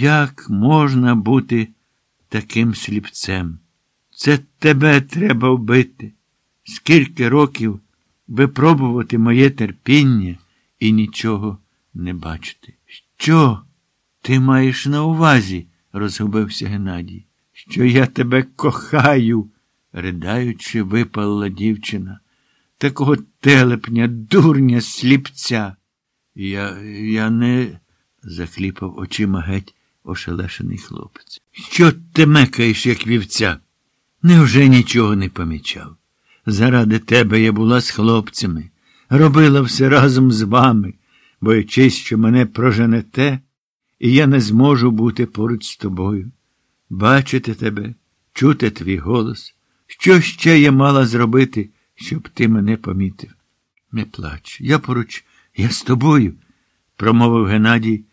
Як можна бути таким сліпцем? Це тебе треба вбити. Скільки років випробувати моє терпіння і нічого не бачити. Що ти маєш на увазі? розгубився Геннадій. Що я тебе кохаю, ридаючи, випалила дівчина. Такого телепня, дурня, сліпця. Я я не. закліпав очима геть ошелешений хлопець. Що ти мекаєш, як вівця? Невже нічого не помічав? Заради тебе я була з хлопцями, робила все разом з вами, боячись, що мене проженете, і я не зможу бути поруч з тобою. Бачити тебе, чути твій голос. Що ще я мала зробити, щоб ти мене помітив? Не плач, я поруч, я з тобою, промовив Геннадій,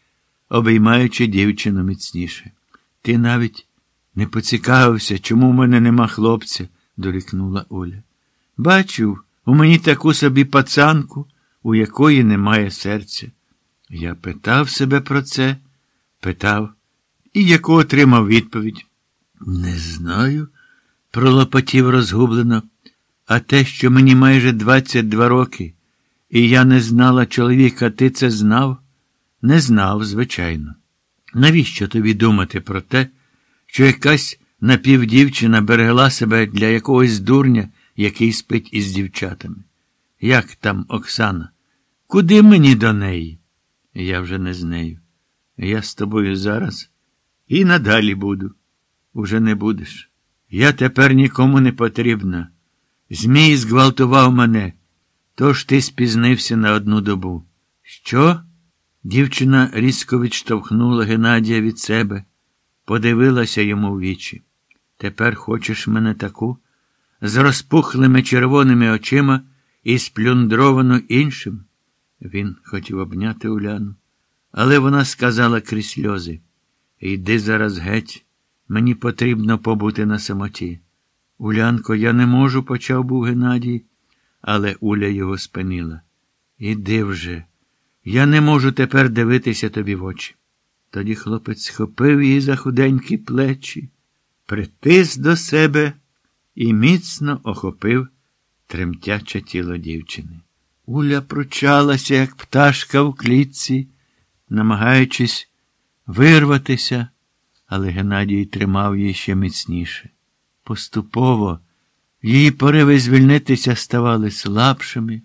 обіймаючи дівчину міцніше. Ти навіть не поцікавився, чому в мене нема хлопця, дорікнула Оля. Бачив у мені таку собі пацанку, у якої немає серця. Я питав себе про це, питав, і яку отримав відповідь. Не знаю, пролопотів розгублено, а те, що мені майже 22 роки, і я не знала чоловіка, ти це знав? Не знав, звичайно. Навіщо тобі думати про те, що якась напівдівчина берегла себе для якогось дурня, який спить із дівчатами? Як там Оксана? Куди мені до неї? Я вже не з нею. Я з тобою зараз і надалі буду. Уже не будеш. Я тепер нікому не потрібна. Змій зґвалтував мене, тож ти спізнився на одну добу. Що? Дівчина різко відштовхнула Геннадія від себе, подивилася йому в вічі. Тепер хочеш мене таку? З розпухлими червоними очима і сплюндровану іншим. Він хотів обняти Уляну, але вона сказала крізь сльози Йди зараз геть, мені потрібно побути на самоті. Улянко, я не можу, почав був Геннадій, але Уля його спинила. Іди вже. Я не можу тепер дивитися тобі в очі. Тоді хлопець схопив її за худенькі плечі, притис до себе і міцно охопив тремтяче тіло дівчини. Уля пручалася, як пташка в клітці, намагаючись вирватися, але Геннадій тримав її ще міцніше. Поступово її пориви звільнитися ставали слабшими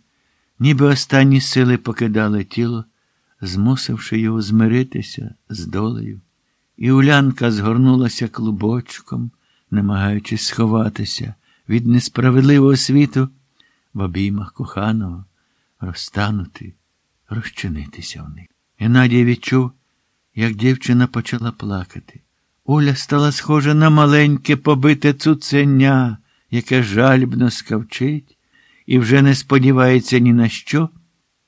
ніби останні сили покидали тіло, змусивши його змиритися з долею. І Улянка згорнулася клубочком, намагаючись сховатися від несправедливого світу в обіймах коханого, розтанути, розчинитися в них. Геннадій відчув, як дівчина почала плакати. Оля стала схожа на маленьке побите цуценя, яке жальбно скавчить і вже не сподівається ні на що,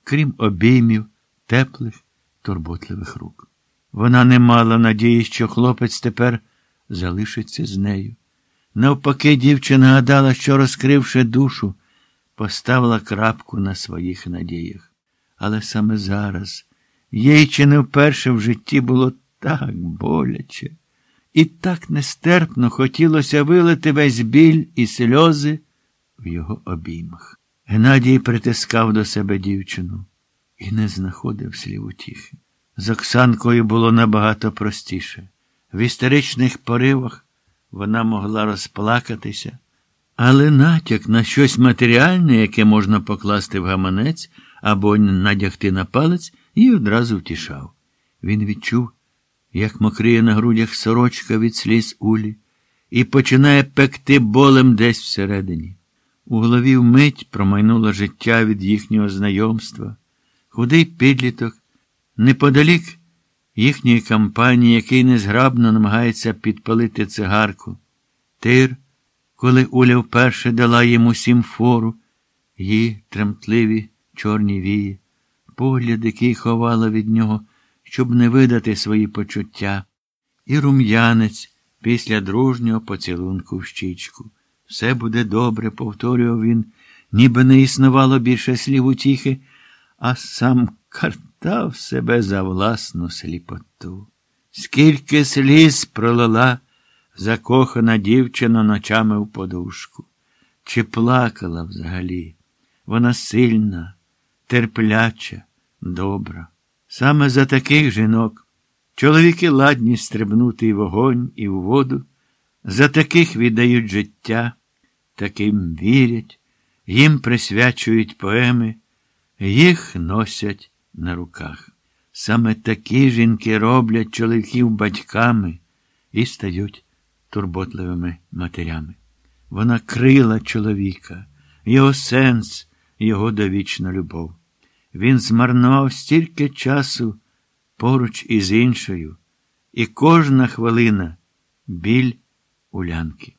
крім обіймів, теплих, турботливих рук. Вона не мала надії, що хлопець тепер залишиться з нею. Навпаки, дівчина гадала, що, розкривши душу, поставила крапку на своїх надіях. Але саме зараз їй чи не вперше в житті було так боляче, і так нестерпно хотілося вилити весь біль і сльози в його обіймах. Геннадій притискав до себе дівчину і не знаходив слів утіхи. З Оксанкою було набагато простіше. В істеричних поривах вона могла розплакатися, але натяк на щось матеріальне, яке можна покласти в гаманець або надягти на палець, її одразу втішав. Він відчув, як мокриє на грудях сорочка від сліз улі, і починає пекти болем десь всередині. У голові вмить промайнуло життя від їхнього знайомства, худий підліток, неподалік їхньої кампанії, який незграбно намагається підпалити цигарку. Тир, коли Уля вперше дала йому сімфору, її тремтливі чорні вії, погляд, який ховала від нього, щоб не видати свої почуття, і рум'янець після дружнього поцілунку в щічку. Все буде добре, повторював він, ніби не існувало більше слів утіхи, а сам картав себе за власну сліпоту. Скільки сліз пролила закохана дівчина ночами в подушку. Чи плакала взагалі? Вона сильна, терпляча, добра. Саме за таких жінок чоловіки ладні стрибнути і в вогонь, і в воду, за таких віддають життя, таким вірять, їм присвячують поеми, їх носять на руках. Саме такі жінки роблять чоловіків батьками і стають турботливими матерями. Вона крила чоловіка, його сенс, його довічна любов. Він змарнував стільки часу поруч із іншою, і кожна хвилина біль улянки.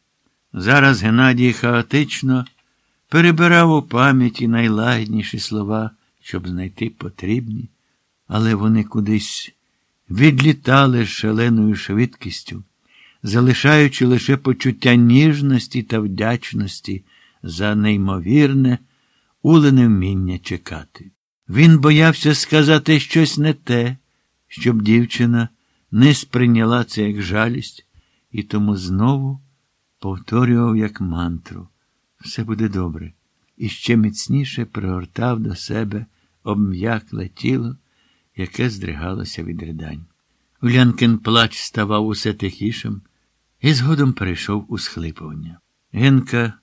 Зараз Геннадій хаотично перебирав у пам'яті найлагідніші слова, щоб знайти потрібні, але вони кудись відлітали з шаленою швидкістю, залишаючи лише почуття ніжності та вдячності за неймовірне улене вміння чекати. Він боявся сказати щось не те, щоб дівчина не сприйняла це як жалість, і тому знову повторював як мантру. Все буде добре, і ще міцніше пригортав до себе обм'якле тіло, яке здригалося від ридань. Улянкин плач ставав усе тихішим і згодом перейшов у схлипування. Генка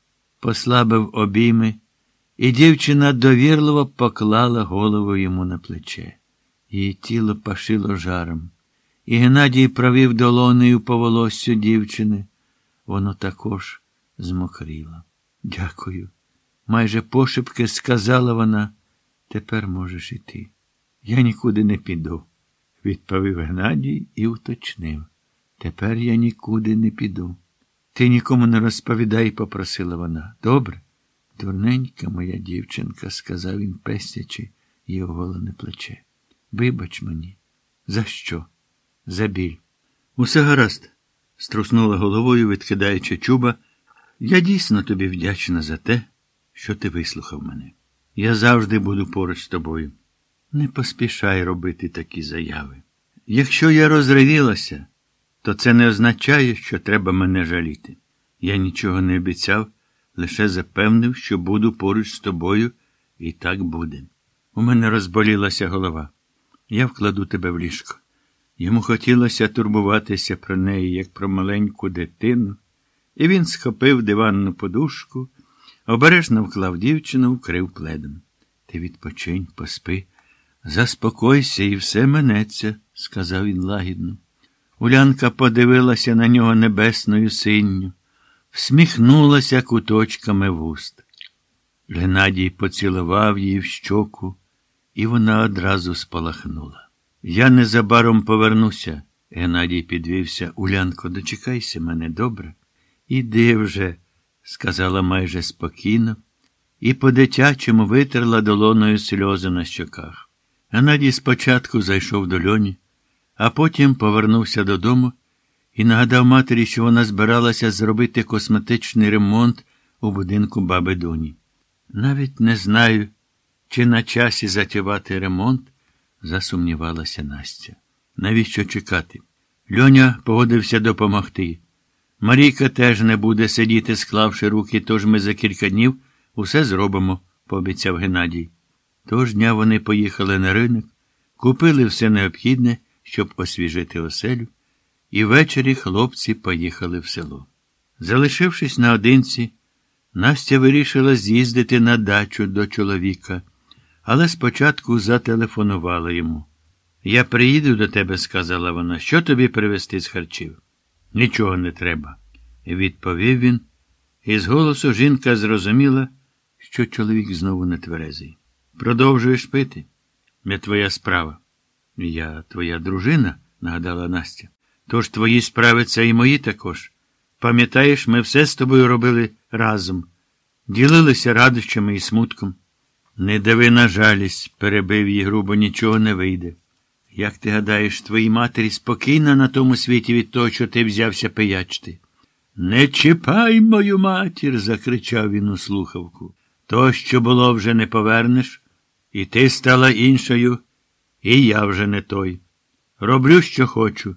послабив обійми, і дівчина довірливо поклала голову йому на плече. Її тіло пашило жаром, і Геннадій провів долонею по волоссю дівчини. Воно також змокріло. Дякую. Майже пошепки сказала вона, тепер можеш іти. Я нікуди не піду, відповів Геннадій і уточнив. Тепер я нікуди не піду. Ти нікому не розповідай, попросила вона. Добре? Дурненька моя дівчинка, сказав він, пестячи її оголене плече. Вибач мені. За що? За біль. Усе гаразд, струснула головою, відкидаючи чуба. Я дійсно тобі вдячна за те, що ти вислухав мене. Я завжди буду поруч з тобою. Не поспішай робити такі заяви. Якщо я розривілася, то це не означає, що треба мене жаліти. Я нічого не обіцяв, лише запевнив, що буду поруч з тобою, і так буде. У мене розболілася голова. Я вкладу тебе в ліжко. Йому хотілося турбуватися про неї, як про маленьку дитину, і він схопив диванну подушку, обережно вклав дівчину, вкрив пледом. Ти відпочинь, поспи, заспокойся, і все минеться, сказав він лагідно. Улянка подивилася на нього небесною синню, всміхнулася куточками вуст. Геннадій поцілував її в щоку, і вона одразу спалахнула. Я незабаром повернуся, Геннадій підвівся. Улянко, дочекайся мене, добре? Іди вже, сказала майже спокійно, і по-дитячому витерла долоною сльози на щоках. Геннадій спочатку зайшов до льоні, а потім повернувся додому і нагадав матері, що вона збиралася зробити косметичний ремонт у будинку баби Дуні. Навіть не знаю, чи на часі затівати ремонт, засумнівалася Настя. Навіщо чекати? Льоня погодився допомогти. Марійка теж не буде сидіти, склавши руки, тож ми за кілька днів усе зробимо, пообіцяв Геннадій. Тож дня вони поїхали на ринок, купили все необхідне, щоб освіжити оселю, і ввечері хлопці поїхали в село. Залишившись наодинці, Настя вирішила з'їздити на дачу до чоловіка, але спочатку зателефонувала йому. Я приїду до тебе, сказала вона, що тобі привезти з харчів? Нічого не треба, відповів він, і з голосу жінка зрозуміла, що чоловік знову не тверезий. Продовжуєш пити? Не твоя справа. Я твоя дружина, нагадала Настя. Тож твої справи це і мої також. Пам'ятаєш, ми все з тобою робили разом, ділилися радощами і смутком. Не дави на жалість, перебив її грубо, нічого не вийде. Як ти гадаєш, твоїй матері спокійна на тому світі від того, що ти взявся пиячти? Не чіпай мою матір, закричав він у слухавку. То, що було, вже не повернеш, і ти стала іншою, і я вже не той. Роблю, що хочу.